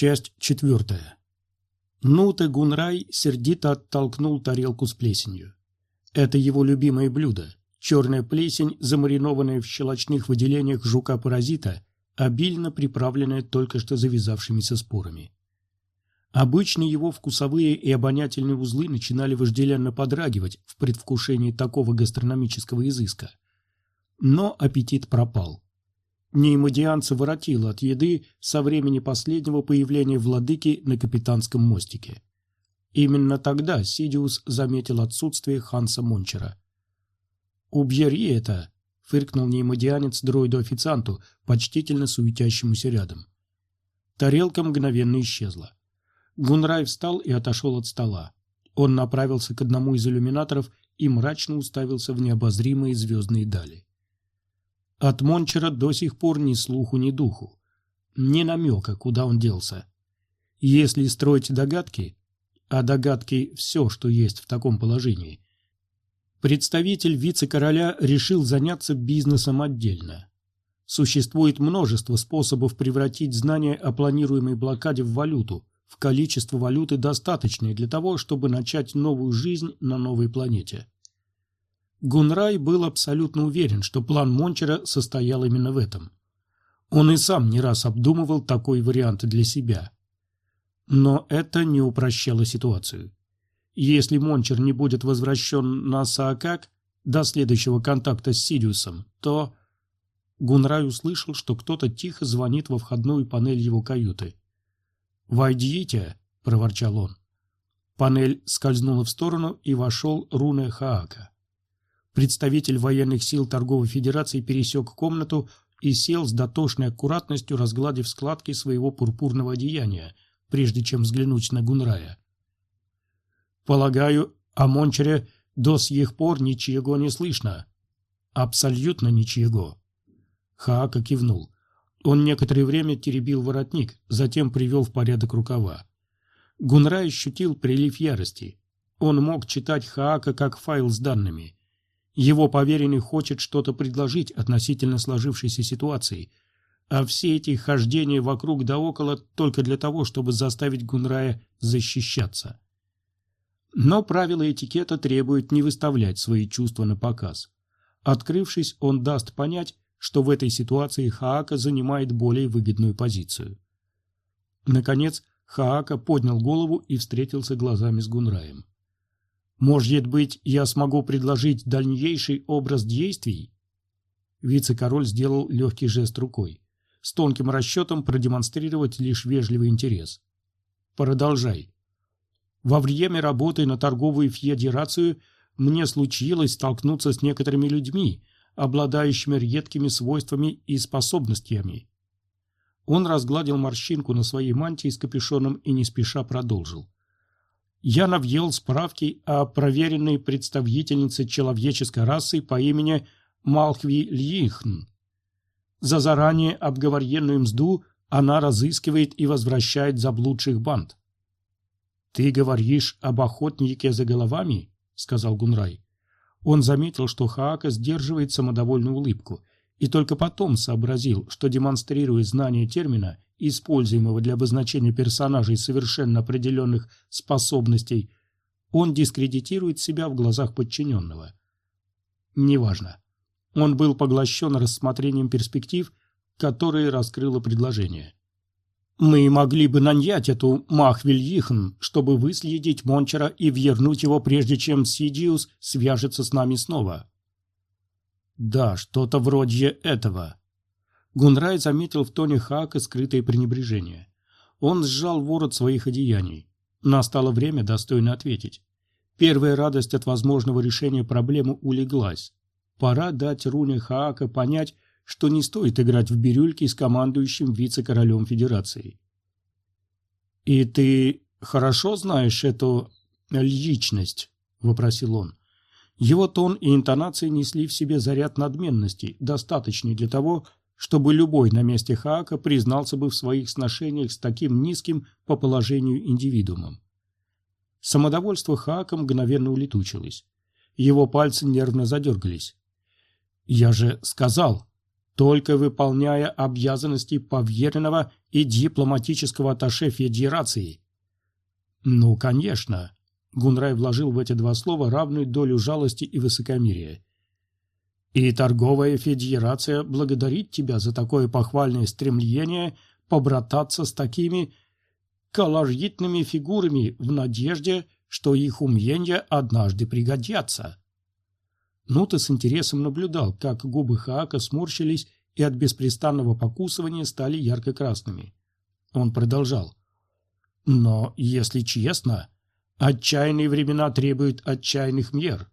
Часть четвертая. Нуте Гунрай сердито оттолкнул тарелку с плесенью. Это его любимое блюдо. Черная плесень, замаринованная в щелочных выделениях жука-паразита, обильно приправленная только что завязавшимися спорами. Обычно его вкусовые и обонятельные узлы начинали вожделенно подрагивать в предвкушении такого гастрономического изыска. Но аппетит пропал. Неймодианца воротило от еды со времени последнего появления владыки на капитанском мостике. Именно тогда Сидиус заметил отсутствие Ханса Мончера. «Убери это!» — фыркнул неймодианец дроиду-официанту, почтительно суетящемуся рядом. Тарелка мгновенно исчезла. Гунрай встал и отошел от стола. Он направился к одному из иллюминаторов и мрачно уставился в необозримые звездные дали. От Мончера до сих пор ни слуху, ни духу. Ни намека, куда он делся. Если строить догадки, а догадки – все, что есть в таком положении, представитель вице-короля решил заняться бизнесом отдельно. Существует множество способов превратить знания о планируемой блокаде в валюту, в количество валюты достаточное для того, чтобы начать новую жизнь на новой планете. Гунрай был абсолютно уверен, что план Мончера состоял именно в этом. Он и сам не раз обдумывал такой вариант для себя. Но это не упрощало ситуацию. Если Мончер не будет возвращен на Саакак до следующего контакта с Сириусом, то... Гунрай услышал, что кто-то тихо звонит во входную панель его каюты. «Войдите!» – проворчал он. Панель скользнула в сторону, и вошел Руне Хаака. Представитель военных сил Торговой Федерации пересек комнату и сел с дотошной аккуратностью, разгладив складки своего пурпурного одеяния, прежде чем взглянуть на Гунрая. «Полагаю, о Мончере до сих пор ничего не слышно?» «Абсолютно ничего». Хаака кивнул. Он некоторое время теребил воротник, затем привел в порядок рукава. Гунрай ощутил прилив ярости. Он мог читать Хаака как файл с данными. Его поверенный хочет что-то предложить относительно сложившейся ситуации, а все эти хождения вокруг да около только для того, чтобы заставить Гунрая защищаться. Но правила этикета требуют не выставлять свои чувства на показ. Открывшись, он даст понять, что в этой ситуации Хаака занимает более выгодную позицию. Наконец, Хаака поднял голову и встретился глазами с Гунраем. Может быть, я смогу предложить дальнейший образ действий? Вице-король сделал легкий жест рукой, с тонким расчетом продемонстрировать лишь вежливый интерес. Продолжай. Во время работы на торговую федерацию мне случилось столкнуться с некоторыми людьми, обладающими редкими свойствами и способностями. Он разгладил морщинку на своей мантии с капюшоном и не спеша продолжил я навъел справки о проверенной представительнице человеческой расы по имени Малхви Льихн. За заранее обговоренную мзду она разыскивает и возвращает заблудших банд. «Ты говоришь об охотнике за головами?» — сказал Гунрай. Он заметил, что Хаака сдерживает самодовольную улыбку, и только потом сообразил, что, демонстрируя знание термина, используемого для обозначения персонажей совершенно определенных способностей, он дискредитирует себя в глазах подчиненного. Неважно. Он был поглощен рассмотрением перспектив, которые раскрыло предложение. Мы могли бы нанять эту Махвильихн, чтобы выследить Мончера и вернуть его, прежде чем Сидиус свяжется с нами снова. Да, что-то вроде этого. Гунрай заметил в тоне Хака скрытое пренебрежение. Он сжал ворот своих одеяний. Настало время достойно ответить. Первая радость от возможного решения проблемы улеглась. Пора дать Руне Хаака понять, что не стоит играть в бирюльки с командующим вице-королем Федерации. «И ты хорошо знаешь эту личность?» – вопросил он. Его тон и интонации несли в себе заряд надменности, достаточный для того, чтобы любой на месте Хаака признался бы в своих сношениях с таким низким по положению индивидуумом. Самодовольство Хаака мгновенно улетучилось. Его пальцы нервно задергались. «Я же сказал!» только выполняя обязанности поверенного и дипломатического атташе Федерации. Ну, конечно. Гунрай вложил в эти два слова равную долю жалости и высокомерия. И торговая федерация благодарит тебя за такое похвальное стремление побрататься с такими колоритными фигурами в надежде, что их умения однажды пригодятся. Нута с интересом наблюдал, как губы Хаака сморщились и от беспрестанного покусывания стали ярко-красными. Он продолжал. «Но, если честно, отчаянные времена требуют отчаянных мер.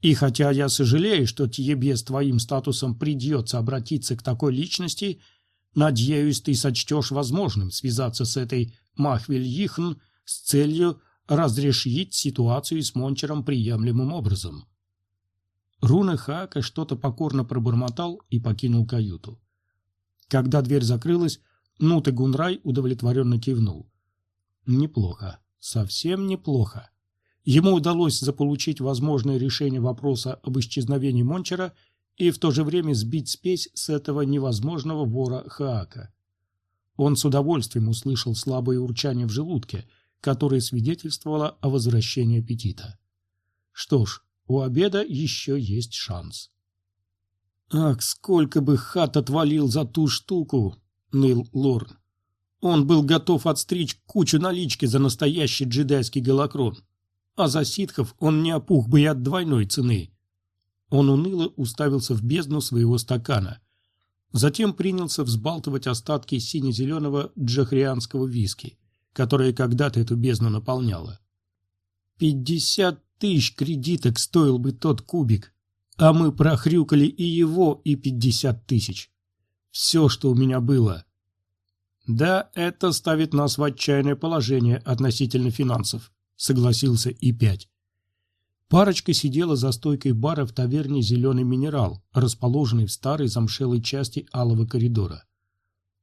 И хотя я сожалею, что тебе с твоим статусом придется обратиться к такой личности, надеюсь, ты сочтешь возможным связаться с этой Махвель-Йихн с целью разрешить ситуацию с Мончером приемлемым образом. Руна Хака что-то покорно пробормотал и покинул каюту. Когда дверь закрылась, Нут и Гунрай удовлетворенно кивнул. Неплохо, совсем неплохо. Ему удалось заполучить возможное решение вопроса об исчезновении Мончера и в то же время сбить спесь с этого невозможного вора Хаака. Он с удовольствием услышал слабое урчание в желудке, которое свидетельствовало о возвращении аппетита. Что ж, у обеда еще есть шанс. «Ах, сколько бы хат отвалил за ту штуку!» — ныл Лорн. Он был готов отстричь кучу налички за настоящий джедайский голокрон а за ситхов он не опух бы и от двойной цены. Он уныло уставился в бездну своего стакана. Затем принялся взбалтывать остатки сине-зеленого джахрианского виски, которое когда-то эту бездну наполняло. Пятьдесят тысяч кредиток стоил бы тот кубик, а мы прохрюкали и его, и пятьдесят тысяч. Все, что у меня было. Да, это ставит нас в отчаянное положение относительно финансов согласился и пять. Парочка сидела за стойкой бара в таверне «Зеленый минерал», расположенной в старой замшелой части алого коридора.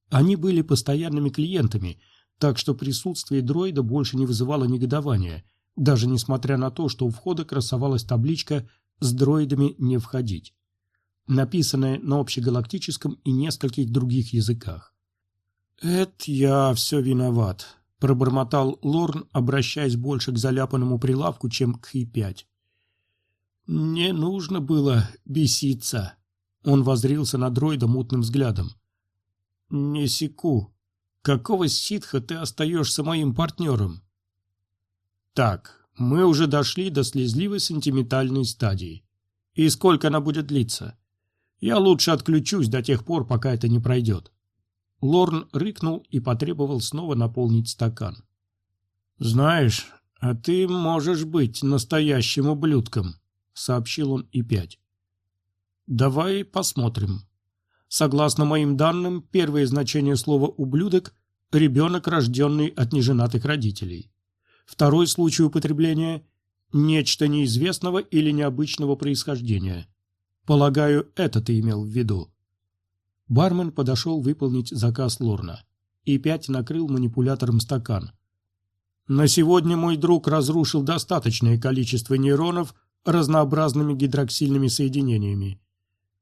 Они были постоянными клиентами, так что присутствие дроида больше не вызывало негодования, даже несмотря на то, что у входа красовалась табличка «С дроидами не входить», написанная на общегалактическом и нескольких других языках. «Это я все виноват», пробормотал Лорн, обращаясь больше к заляпанному прилавку, чем к Хи-5. «Не нужно было беситься», — он возрился на дроида мутным взглядом. «Не секу. Какого ситха ты остаешься моим партнером?» «Так, мы уже дошли до слезливой сентиментальной стадии. И сколько она будет длиться? Я лучше отключусь до тех пор, пока это не пройдет». Лорн рыкнул и потребовал снова наполнить стакан. «Знаешь, а ты можешь быть настоящим ублюдком», — сообщил он и пять. «Давай посмотрим. Согласно моим данным, первое значение слова «ублюдок» — ребенок, рожденный от неженатых родителей. Второй случай употребления — нечто неизвестного или необычного происхождения. Полагаю, это ты имел в виду». Бармен подошел выполнить заказ Лорна. И пять накрыл манипулятором стакан. На сегодня мой друг разрушил достаточное количество нейронов разнообразными гидроксильными соединениями.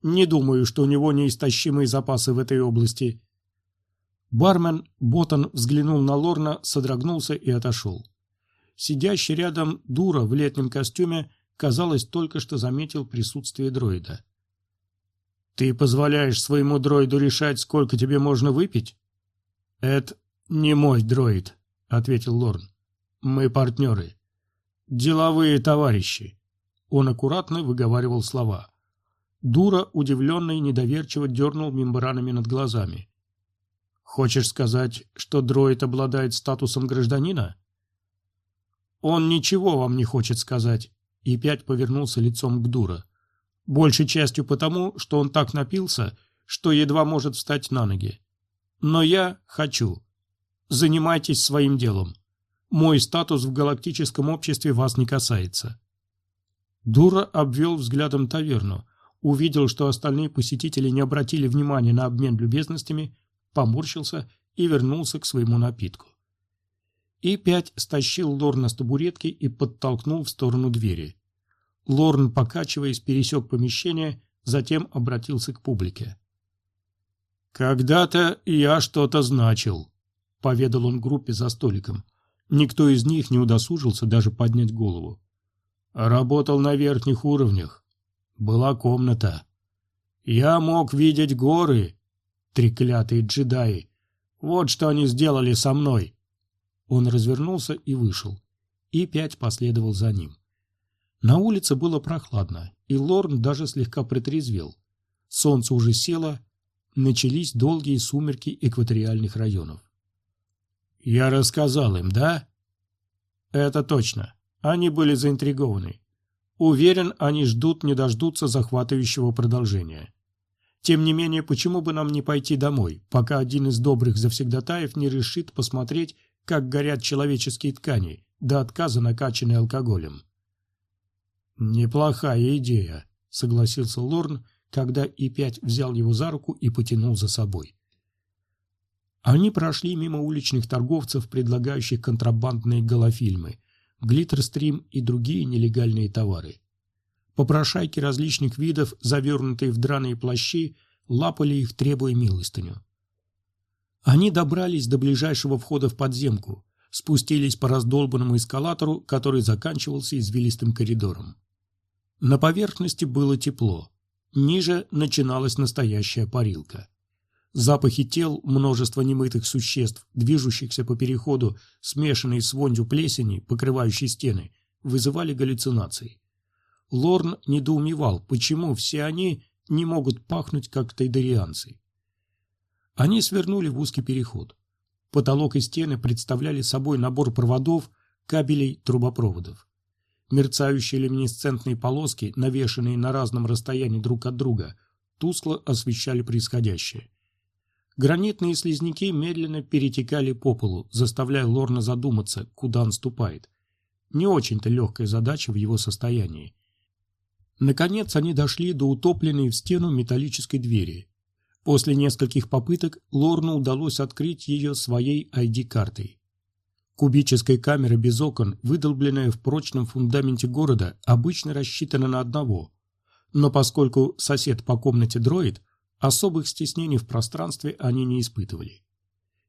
Не думаю, что у него неистощимые запасы в этой области. Бармен Ботан взглянул на Лорна, содрогнулся и отошел. Сидящий рядом дура в летнем костюме, казалось, только что заметил присутствие дроида. Ты позволяешь своему дроиду решать, сколько тебе можно выпить? Это не мой дроид, ответил Лорн. Мы партнеры. Деловые товарищи. Он аккуратно выговаривал слова. Дура, удивленно и недоверчиво дернул мембранами над глазами. «Хочешь сказать, что дроид обладает статусом гражданина?» «Он ничего вам не хочет сказать», и пять повернулся лицом к Дура. Большей частью потому, что он так напился, что едва может встать на ноги. Но я хочу. Занимайтесь своим делом. Мой статус в галактическом обществе вас не касается. Дура обвел взглядом таверну, увидел, что остальные посетители не обратили внимания на обмен любезностями, поморщился и вернулся к своему напитку. И пять стащил Лорна с табуретки и подтолкнул в сторону двери. Лорн, покачиваясь, пересек помещение, затем обратился к публике. «Когда-то я что-то значил», — поведал он группе за столиком. Никто из них не удосужился даже поднять голову. Работал на верхних уровнях. Была комната. Я мог видеть горы, треклятые джедаи. Вот что они сделали со мной. Он развернулся и вышел. И пять последовал за ним. На улице было прохладно, и Лорн даже слегка притрезвел. Солнце уже село, начались долгие сумерки экваториальных районов. «Я рассказал им, да?» «Это точно. Они были заинтригованы. Уверен, они ждут, не дождутся захватывающего продолжения. Тем не менее, почему бы нам не пойти домой, пока один из добрых завсегдатаев не решит посмотреть, как горят человеческие ткани, до отказа накачанные алкоголем?» «Неплохая идея», — согласился Лорн, когда И-5 взял его за руку и потянул за собой. Они прошли мимо уличных торговцев, предлагающих контрабандные голофильмы, глиттерстрим и другие нелегальные товары. Попрошайки различных видов, завернутые в драные плащи, лапали их, требуя милостыню. Они добрались до ближайшего входа в подземку, спустились по раздолбанному эскалатору, который заканчивался извилистым коридором. На поверхности было тепло. Ниже начиналась настоящая парилка. Запахи тел, множество немытых существ, движущихся по переходу, смешанные с вонью плесени, покрывающей стены, вызывали галлюцинации. Лорн недоумевал, почему все они не могут пахнуть, как тайдерианцы. Они свернули в узкий переход. Потолок и стены представляли собой набор проводов, кабелей, трубопроводов. Мерцающие люминесцентные полоски, навешанные на разном расстоянии друг от друга, тускло освещали происходящее. Гранитные слизняки медленно перетекали по полу, заставляя Лорна задуматься, куда он ступает. Не очень-то легкая задача в его состоянии. Наконец они дошли до утопленной в стену металлической двери. После нескольких попыток Лорну удалось открыть ее своей ID-картой. Кубическая камера без окон, выдолбленная в прочном фундаменте города, обычно рассчитана на одного. Но поскольку сосед по комнате дроид, особых стеснений в пространстве они не испытывали.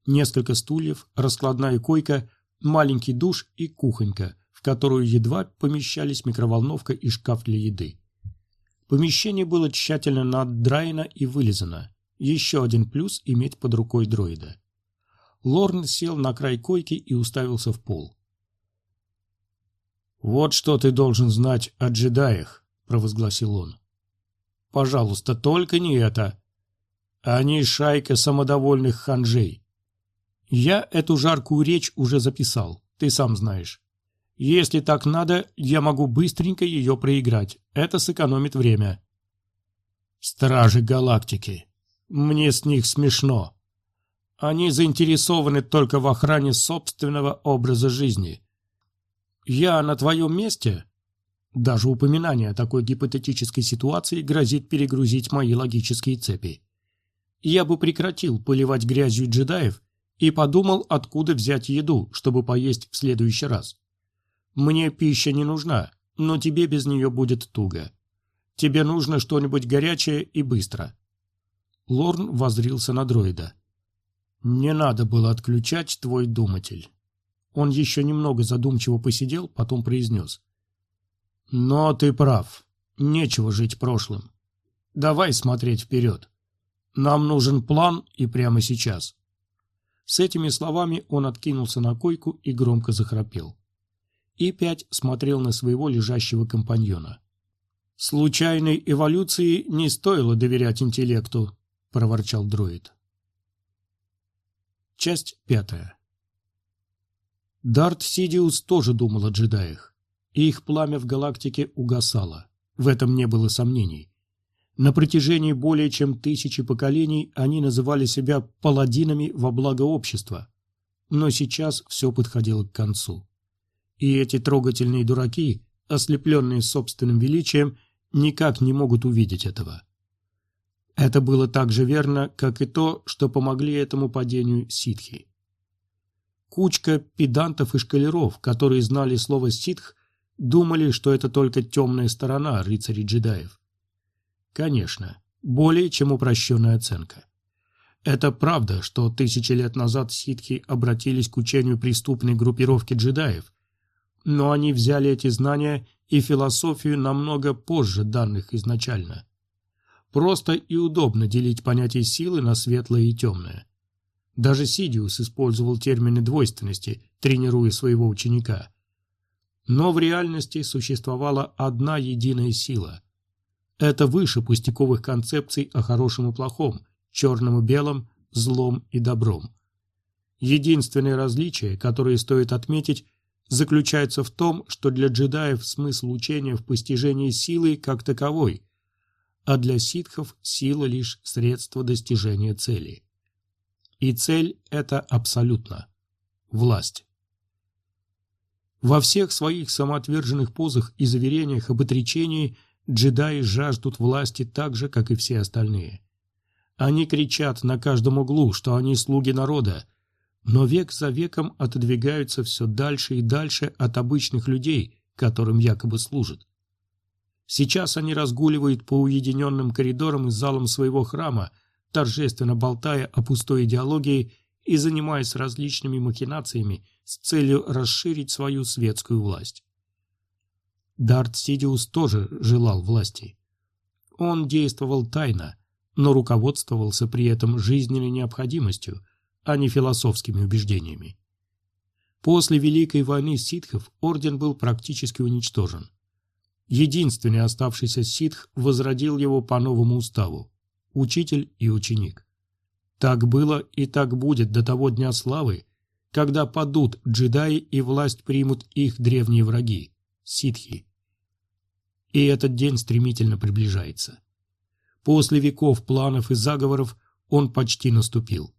Несколько стульев, раскладная койка, маленький душ и кухонька, в которую едва помещались микроволновка и шкаф для еды. Помещение было тщательно наддраено и вылизано. Еще один плюс иметь под рукой дроида. Лорн сел на край койки и уставился в пол. «Вот что ты должен знать о джедаях», — провозгласил он. «Пожалуйста, только не это. Они шайка самодовольных ханжей. Я эту жаркую речь уже записал, ты сам знаешь. Если так надо, я могу быстренько ее проиграть. Это сэкономит время». «Стражи галактики. Мне с них смешно», они заинтересованы только в охране собственного образа жизни. Я на твоем месте? Даже упоминание о такой гипотетической ситуации грозит перегрузить мои логические цепи. Я бы прекратил поливать грязью джедаев и подумал, откуда взять еду, чтобы поесть в следующий раз. Мне пища не нужна, но тебе без нее будет туго. Тебе нужно что-нибудь горячее и быстро. Лорн возрился на дроида. Не надо было отключать твой думатель. Он еще немного задумчиво посидел, потом произнес. Но ты прав. Нечего жить прошлым. Давай смотреть вперед. Нам нужен план и прямо сейчас. С этими словами он откинулся на койку и громко захрапел. И пять смотрел на своего лежащего компаньона. «Случайной эволюции не стоило доверять интеллекту», — проворчал дроид. Часть пятая. Дарт Сидиус тоже думал о джедаях. И их пламя в галактике угасало. В этом не было сомнений. На протяжении более чем тысячи поколений они называли себя паладинами во благо общества. Но сейчас все подходило к концу. И эти трогательные дураки, ослепленные собственным величием, никак не могут увидеть этого. Это было так же верно, как и то, что помогли этому падению ситхи. Кучка педантов и шкалеров, которые знали слово «ситх», думали, что это только темная сторона рыцарей-джедаев. Конечно, более чем упрощенная оценка. Это правда, что тысячи лет назад ситхи обратились к учению преступной группировки джедаев, но они взяли эти знания и философию намного позже данных изначально. Просто и удобно делить понятие силы на светлое и темное. Даже Сидиус использовал термины двойственности, тренируя своего ученика. Но в реальности существовала одна единая сила. Это выше пустяковых концепций о хорошем и плохом, черном и белом, злом и добром. Единственное различие, которое стоит отметить, заключается в том, что для джедаев смысл учения в постижении силы как таковой, а для ситхов сила лишь средство достижения цели. И цель – это абсолютно – власть. Во всех своих самоотверженных позах и заверениях об отречении джедаи жаждут власти так же, как и все остальные. Они кричат на каждом углу, что они слуги народа, но век за веком отодвигаются все дальше и дальше от обычных людей, которым якобы служат. Сейчас они разгуливают по уединенным коридорам и залам своего храма, торжественно болтая о пустой идеологии и занимаясь различными махинациями с целью расширить свою светскую власть. Дарт Сидиус тоже желал власти. Он действовал тайно, но руководствовался при этом жизненной необходимостью, а не философскими убеждениями. После Великой войны ситхов орден был практически уничтожен. Единственный оставшийся ситх возродил его по новому уставу – учитель и ученик. Так было и так будет до того дня славы, когда падут джедаи и власть примут их древние враги – ситхи. И этот день стремительно приближается. После веков планов и заговоров он почти наступил.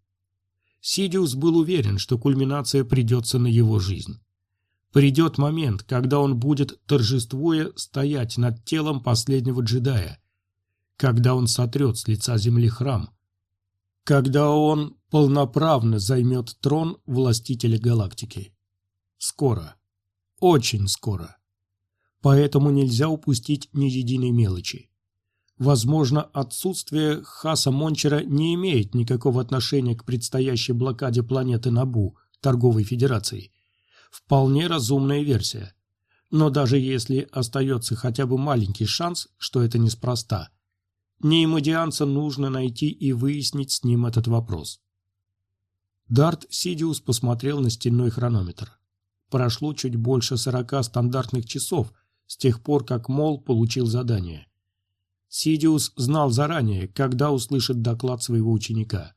Сидиус был уверен, что кульминация придется на его жизнь. Придет момент, когда он будет, торжествуя, стоять над телом последнего джедая, когда он сотрет с лица земли храм, когда он полноправно займет трон властителя галактики. Скоро. Очень скоро. Поэтому нельзя упустить ни единой мелочи. Возможно, отсутствие Хаса Мончера не имеет никакого отношения к предстоящей блокаде планеты Набу, торговой федерации. Вполне разумная версия. Но даже если остается хотя бы маленький шанс, что это неспроста, неимодианца нужно найти и выяснить с ним этот вопрос. Дарт Сидиус посмотрел на стенной хронометр. Прошло чуть больше сорока стандартных часов с тех пор, как Мол получил задание. Сидиус знал заранее, когда услышит доклад своего ученика.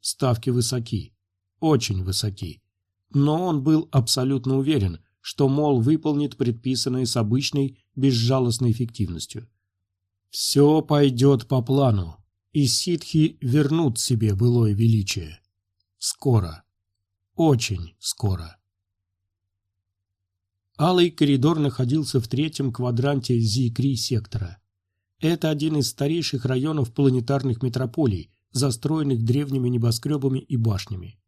Ставки высоки, очень высоки. Но он был абсолютно уверен, что Мол выполнит предписанное с обычной, безжалостной эффективностью. Все пойдет по плану, и ситхи вернут себе былое величие. Скоро. Очень скоро. Алый коридор находился в третьем квадранте Зикри сектора. Это один из старейших районов планетарных метрополий, застроенных древними небоскребами и башнями.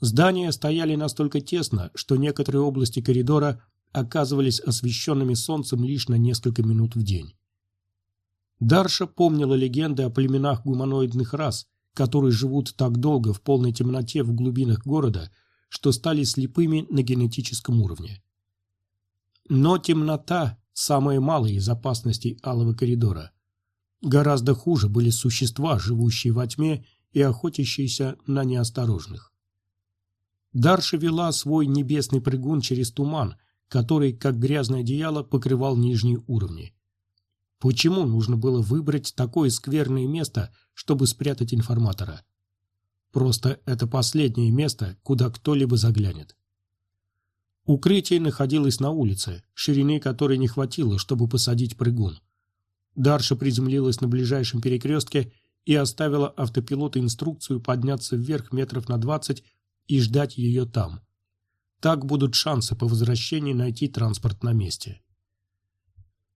Здания стояли настолько тесно, что некоторые области коридора оказывались освещенными солнцем лишь на несколько минут в день. Дарша помнила легенды о племенах гуманоидных рас, которые живут так долго в полной темноте в глубинах города, что стали слепыми на генетическом уровне. Но темнота самые малые из опасностей Алого коридора. Гораздо хуже были существа, живущие во тьме и охотящиеся на неосторожных. Дарша вела свой небесный прыгун через туман, который, как грязное одеяло, покрывал нижние уровни. Почему нужно было выбрать такое скверное место, чтобы спрятать информатора? Просто это последнее место, куда кто-либо заглянет. Укрытие находилось на улице, ширины которой не хватило, чтобы посадить прыгун. Дарша приземлилась на ближайшем перекрестке и оставила автопилоту инструкцию подняться вверх метров на двадцать и ждать ее там. Так будут шансы по возвращении найти транспорт на месте.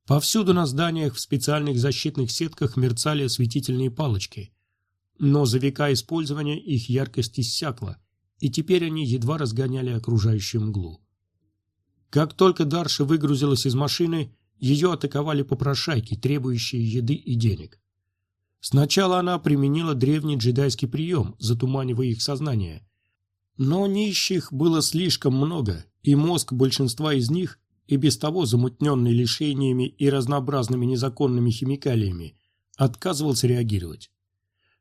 Повсюду на зданиях в специальных защитных сетках мерцали осветительные палочки. Но за века использования их яркость иссякла, и теперь они едва разгоняли окружающую мглу. Как только Дарша выгрузилась из машины, ее атаковали попрошайки, требующие еды и денег. Сначала она применила древний джедайский прием, затуманивая их сознание. Но нищих было слишком много, и мозг большинства из них, и без того замутненный лишениями и разнообразными незаконными химикалиями, отказывался реагировать.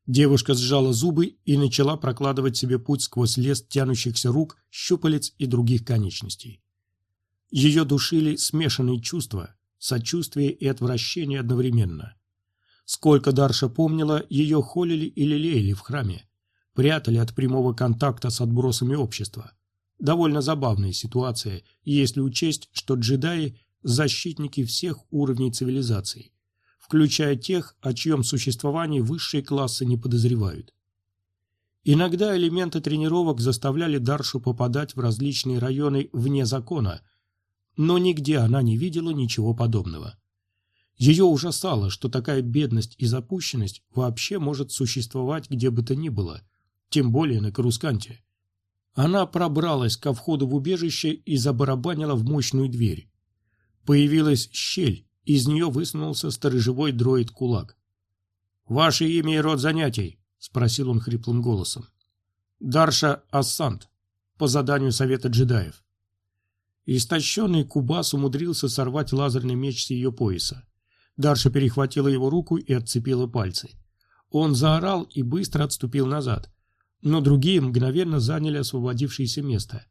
Девушка сжала зубы и начала прокладывать себе путь сквозь лес тянущихся рук, щупалец и других конечностей. Ее душили смешанные чувства, сочувствие и отвращение одновременно. Сколько Дарша помнила, ее холили и лелеяли в храме, прятали от прямого контакта с отбросами общества. Довольно забавная ситуация, если учесть, что джедаи – защитники всех уровней цивилизации, включая тех, о чьем существовании высшие классы не подозревают. Иногда элементы тренировок заставляли Даршу попадать в различные районы вне закона, но нигде она не видела ничего подобного. Ее ужасало, что такая бедность и запущенность вообще может существовать где бы то ни было, тем более на Карусканте. Она пробралась ко входу в убежище и забарабанила в мощную дверь. Появилась щель, из нее высунулся сторожевой дроид-кулак. «Ваше имя и род занятий?» — спросил он хриплым голосом. «Дарша Ассант, по заданию Совета джедаев». Истощенный Кубас умудрился сорвать лазерный меч с ее пояса. Дарша перехватила его руку и отцепила пальцы. Он заорал и быстро отступил назад, но другие мгновенно заняли освободившееся место.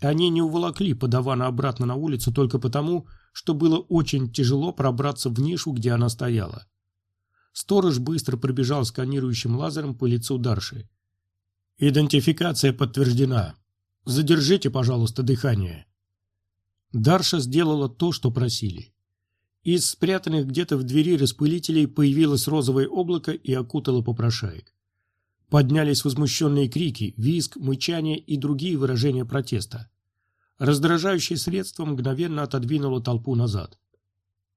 Они не уволокли подавана обратно на улицу только потому, что было очень тяжело пробраться в нишу, где она стояла. Сторож быстро пробежал сканирующим лазером по лицу Дарши. «Идентификация подтверждена. Задержите, пожалуйста, дыхание». Дарша сделала то, что просили. Из спрятанных где-то в двери распылителей появилось розовое облако и окутало попрошаек. Поднялись возмущенные крики, визг, мычание и другие выражения протеста. Раздражающее средство мгновенно отодвинуло толпу назад.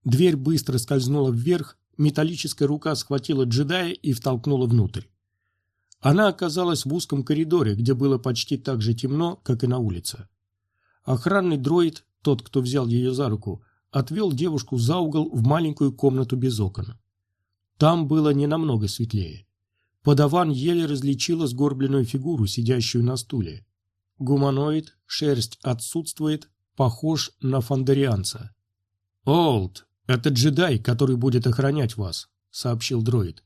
Дверь быстро скользнула вверх, металлическая рука схватила джедая и втолкнула внутрь. Она оказалась в узком коридоре, где было почти так же темно, как и на улице. Охранный дроид, тот, кто взял ее за руку, отвел девушку за угол в маленькую комнату без окон. Там было не намного светлее. Подаван еле различила сгорбленную фигуру, сидящую на стуле. Гуманоид, шерсть отсутствует, похож на фандарианца. «Олд, это джедай, который будет охранять вас», — сообщил дроид.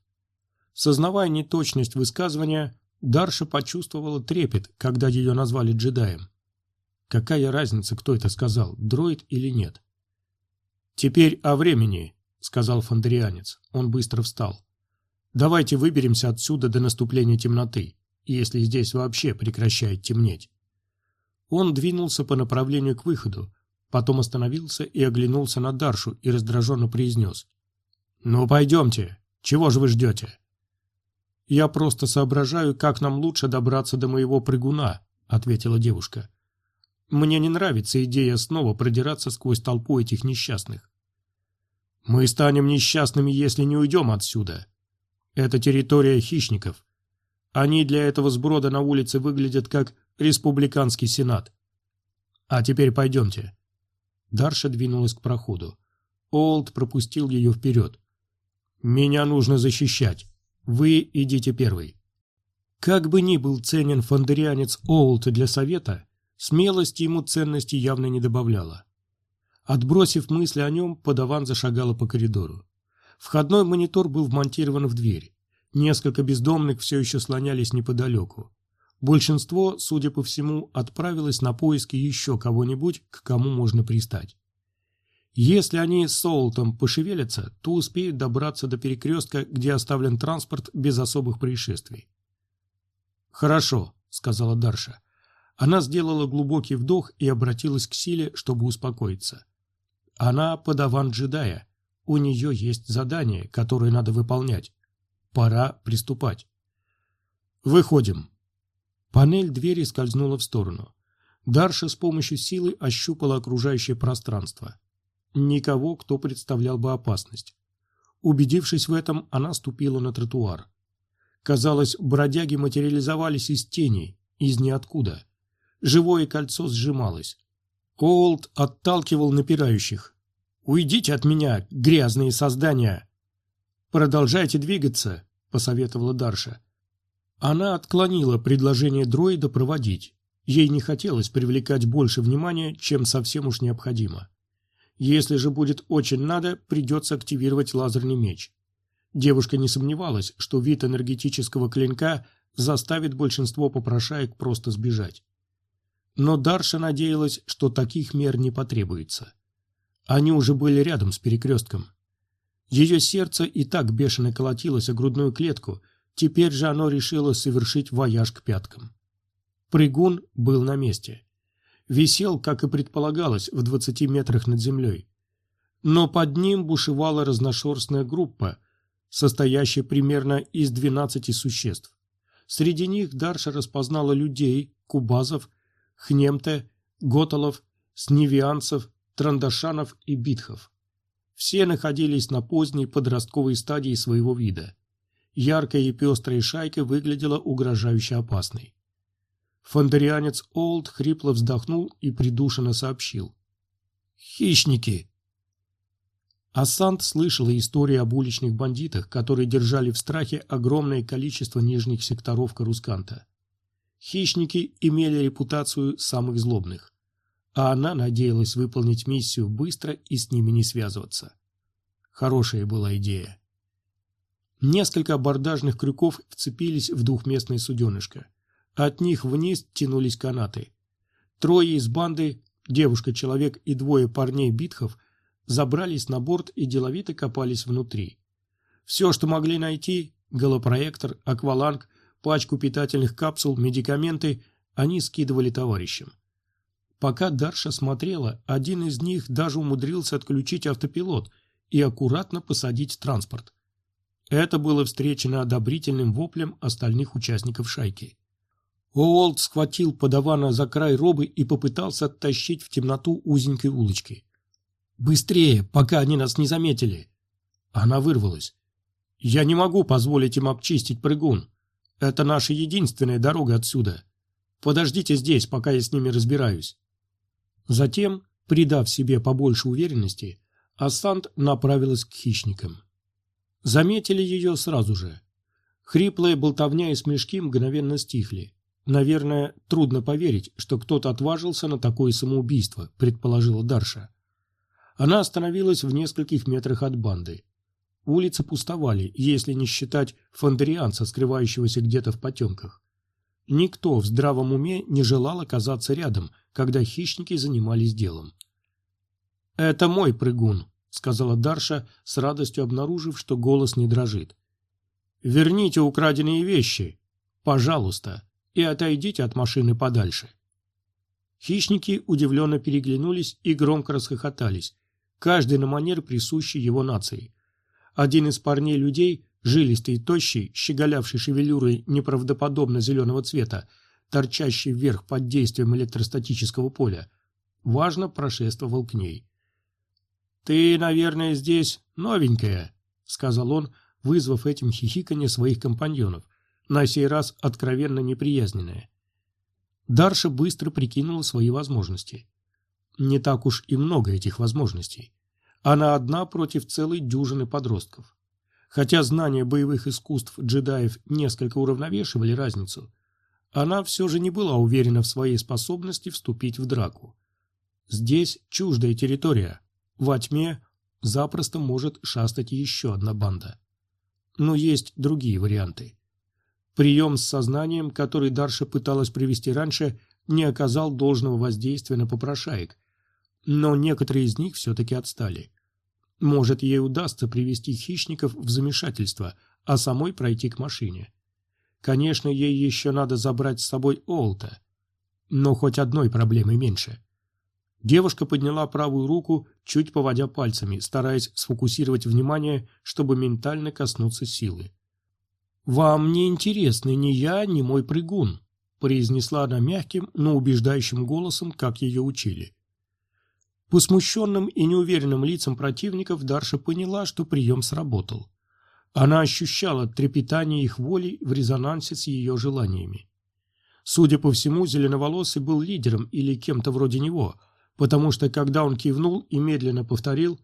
Сознавая неточность высказывания, Дарша почувствовала трепет, когда ее назвали джедаем. Какая разница, кто это сказал, дроид или нет? «Теперь о времени», — сказал фандерианец. Он быстро встал. «Давайте выберемся отсюда до наступления темноты, если здесь вообще прекращает темнеть». Он двинулся по направлению к выходу, потом остановился и оглянулся на Даршу и раздраженно произнес. «Ну, пойдемте. Чего же вы ждете?» «Я просто соображаю, как нам лучше добраться до моего прыгуна», — ответила девушка. «Мне не нравится идея снова продираться сквозь толпу этих несчастных». «Мы станем несчастными, если не уйдем отсюда. Это территория хищников. Они для этого сброда на улице выглядят как республиканский сенат. А теперь пойдемте. Дарша двинулась к проходу. Олд пропустил ее вперед. «Меня нужно защищать. Вы идите первый». Как бы ни был ценен фондерианец Олд для совета, смелости ему ценности явно не добавляла. Отбросив мысли о нем, подаван зашагала по коридору. Входной монитор был вмонтирован в дверь. Несколько бездомных все еще слонялись неподалеку. Большинство, судя по всему, отправилось на поиски еще кого-нибудь, к кому можно пристать. Если они с Солтом пошевелятся, то успеют добраться до перекрестка, где оставлен транспорт без особых происшествий. «Хорошо», — сказала Дарша. Она сделала глубокий вдох и обратилась к силе, чтобы успокоиться. Она подаван джедая. У нее есть задание, которое надо выполнять. Пора приступать. Выходим. Панель двери скользнула в сторону. Дарша с помощью силы ощупала окружающее пространство. Никого, кто представлял бы опасность. Убедившись в этом, она ступила на тротуар. Казалось, бродяги материализовались из тени, из ниоткуда. Живое кольцо сжималось. Олд отталкивал напирающих. «Уйдите от меня, грязные создания!» «Продолжайте двигаться», — посоветовала Дарша. Она отклонила предложение дроида проводить. Ей не хотелось привлекать больше внимания, чем совсем уж необходимо. Если же будет очень надо, придется активировать лазерный меч. Девушка не сомневалась, что вид энергетического клинка заставит большинство попрошаек просто сбежать. Но Дарша надеялась, что таких мер не потребуется. Они уже были рядом с перекрестком. Ее сердце и так бешено колотилось о грудную клетку, теперь же оно решило совершить вояж к пяткам. Прыгун был на месте. Висел, как и предполагалось, в двадцати метрах над землей. Но под ним бушевала разношерстная группа, состоящая примерно из двенадцати существ. Среди них Дарша распознала людей, кубазов, хнемте, готолов, сневианцев, трандашанов и битхов. Все находились на поздней подростковой стадии своего вида. Яркая и пестрая шайка выглядела угрожающе опасной. Фондерианец Олд хрипло вздохнул и придушенно сообщил. «Хищники!» Ассант слышала истории об уличных бандитах, которые держали в страхе огромное количество нижних секторов Карусканта. Хищники имели репутацию самых злобных а она надеялась выполнить миссию быстро и с ними не связываться. Хорошая была идея. Несколько абордажных крюков вцепились в двухместное суденышко. От них вниз тянулись канаты. Трое из банды, девушка-человек и двое парней-битхов, забрались на борт и деловито копались внутри. Все, что могли найти – голопроектор, акваланг, пачку питательных капсул, медикаменты – они скидывали товарищам. Пока Дарша смотрела, один из них даже умудрился отключить автопилот и аккуратно посадить транспорт. Это было встречено одобрительным воплем остальных участников шайки. Уолт схватил подавана за край робы и попытался оттащить в темноту узенькой улочки. «Быстрее, пока они нас не заметили!» Она вырвалась. «Я не могу позволить им обчистить прыгун. Это наша единственная дорога отсюда. Подождите здесь, пока я с ними разбираюсь». Затем, придав себе побольше уверенности, Ассант направилась к хищникам. Заметили ее сразу же. Хриплая болтовня и смешки мгновенно стихли. Наверное, трудно поверить, что кто-то отважился на такое самоубийство, предположила Дарша. Она остановилась в нескольких метрах от банды. Улицы пустовали, если не считать фондерианца, скрывающегося где-то в потемках. Никто в здравом уме не желал оказаться рядом, когда хищники занимались делом. «Это мой прыгун», — сказала Дарша, с радостью обнаружив, что голос не дрожит. «Верните украденные вещи, пожалуйста, и отойдите от машины подальше». Хищники удивленно переглянулись и громко расхохотались, каждый на манер присущий его нации. Один из парней людей жилистый и тощий, щеголявший шевелюрой неправдоподобно зеленого цвета, торчащий вверх под действием электростатического поля, важно прошествовал к ней. «Ты, наверное, здесь новенькая», — сказал он, вызвав этим хихиканье своих компаньонов, на сей раз откровенно неприязненное. Дарша быстро прикинула свои возможности. Не так уж и много этих возможностей. Она одна против целой дюжины подростков. Хотя знания боевых искусств джедаев несколько уравновешивали разницу, она все же не была уверена в своей способности вступить в драку. Здесь чуждая территория. Во тьме запросто может шастать еще одна банда. Но есть другие варианты. Прием с сознанием, который Дарша пыталась привести раньше, не оказал должного воздействия на попрошаек, но некоторые из них все-таки отстали. Может, ей удастся привести хищников в замешательство, а самой пройти к машине. Конечно, ей еще надо забрать с собой Олта. Но хоть одной проблемы меньше. Девушка подняла правую руку, чуть поводя пальцами, стараясь сфокусировать внимание, чтобы ментально коснуться силы. «Вам не интересны ни я, ни мой прыгун», произнесла она мягким, но убеждающим голосом, как ее учили. По смущенным и неуверенным лицам противников Дарша поняла, что прием сработал. Она ощущала трепетание их воли в резонансе с ее желаниями. Судя по всему, Зеленоволосый был лидером или кем-то вроде него, потому что, когда он кивнул и медленно повторил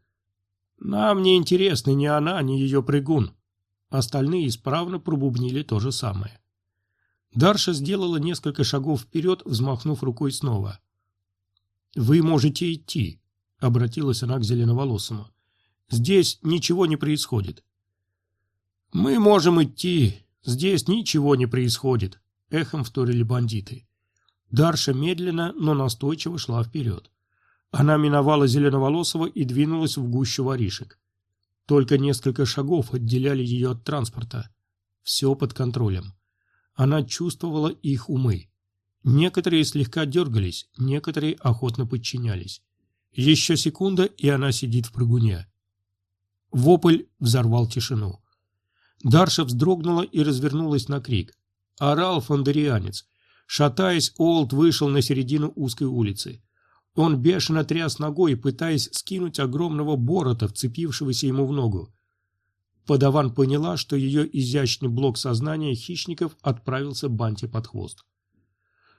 «Нам не интересны ни она, ни ее прыгун», Остальные исправно пробубнили то же самое. Дарша сделала несколько шагов вперед, взмахнув рукой снова. «Вы можете идти», — обратилась она к зеленоволосому. «Здесь ничего не происходит». «Мы можем идти. Здесь ничего не происходит», — эхом вторили бандиты. Дарша медленно, но настойчиво шла вперед. Она миновала Зеленоволосого и двинулась в гущу воришек. Только несколько шагов отделяли ее от транспорта. Все под контролем. Она чувствовала их умы. Некоторые слегка дергались, некоторые охотно подчинялись. Еще секунда, и она сидит в прыгуне. Вопль взорвал тишину. Дарша вздрогнула и развернулась на крик. Орал фондерианец. Шатаясь, Олд вышел на середину узкой улицы. Он бешено тряс ногой, пытаясь скинуть огромного борота, вцепившегося ему в ногу. Подаван поняла, что ее изящный блок сознания хищников отправился Банте под хвост.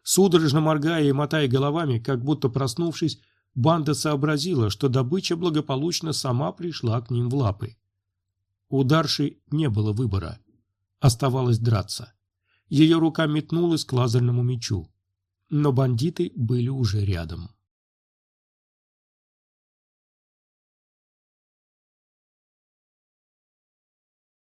Судорожно моргая и мотая головами, как будто проснувшись, банда сообразила, что добыча благополучно сама пришла к ним в лапы. У Дарши не было выбора. Оставалось драться. Ее рука метнулась к лазерному мечу. Но бандиты были уже рядом.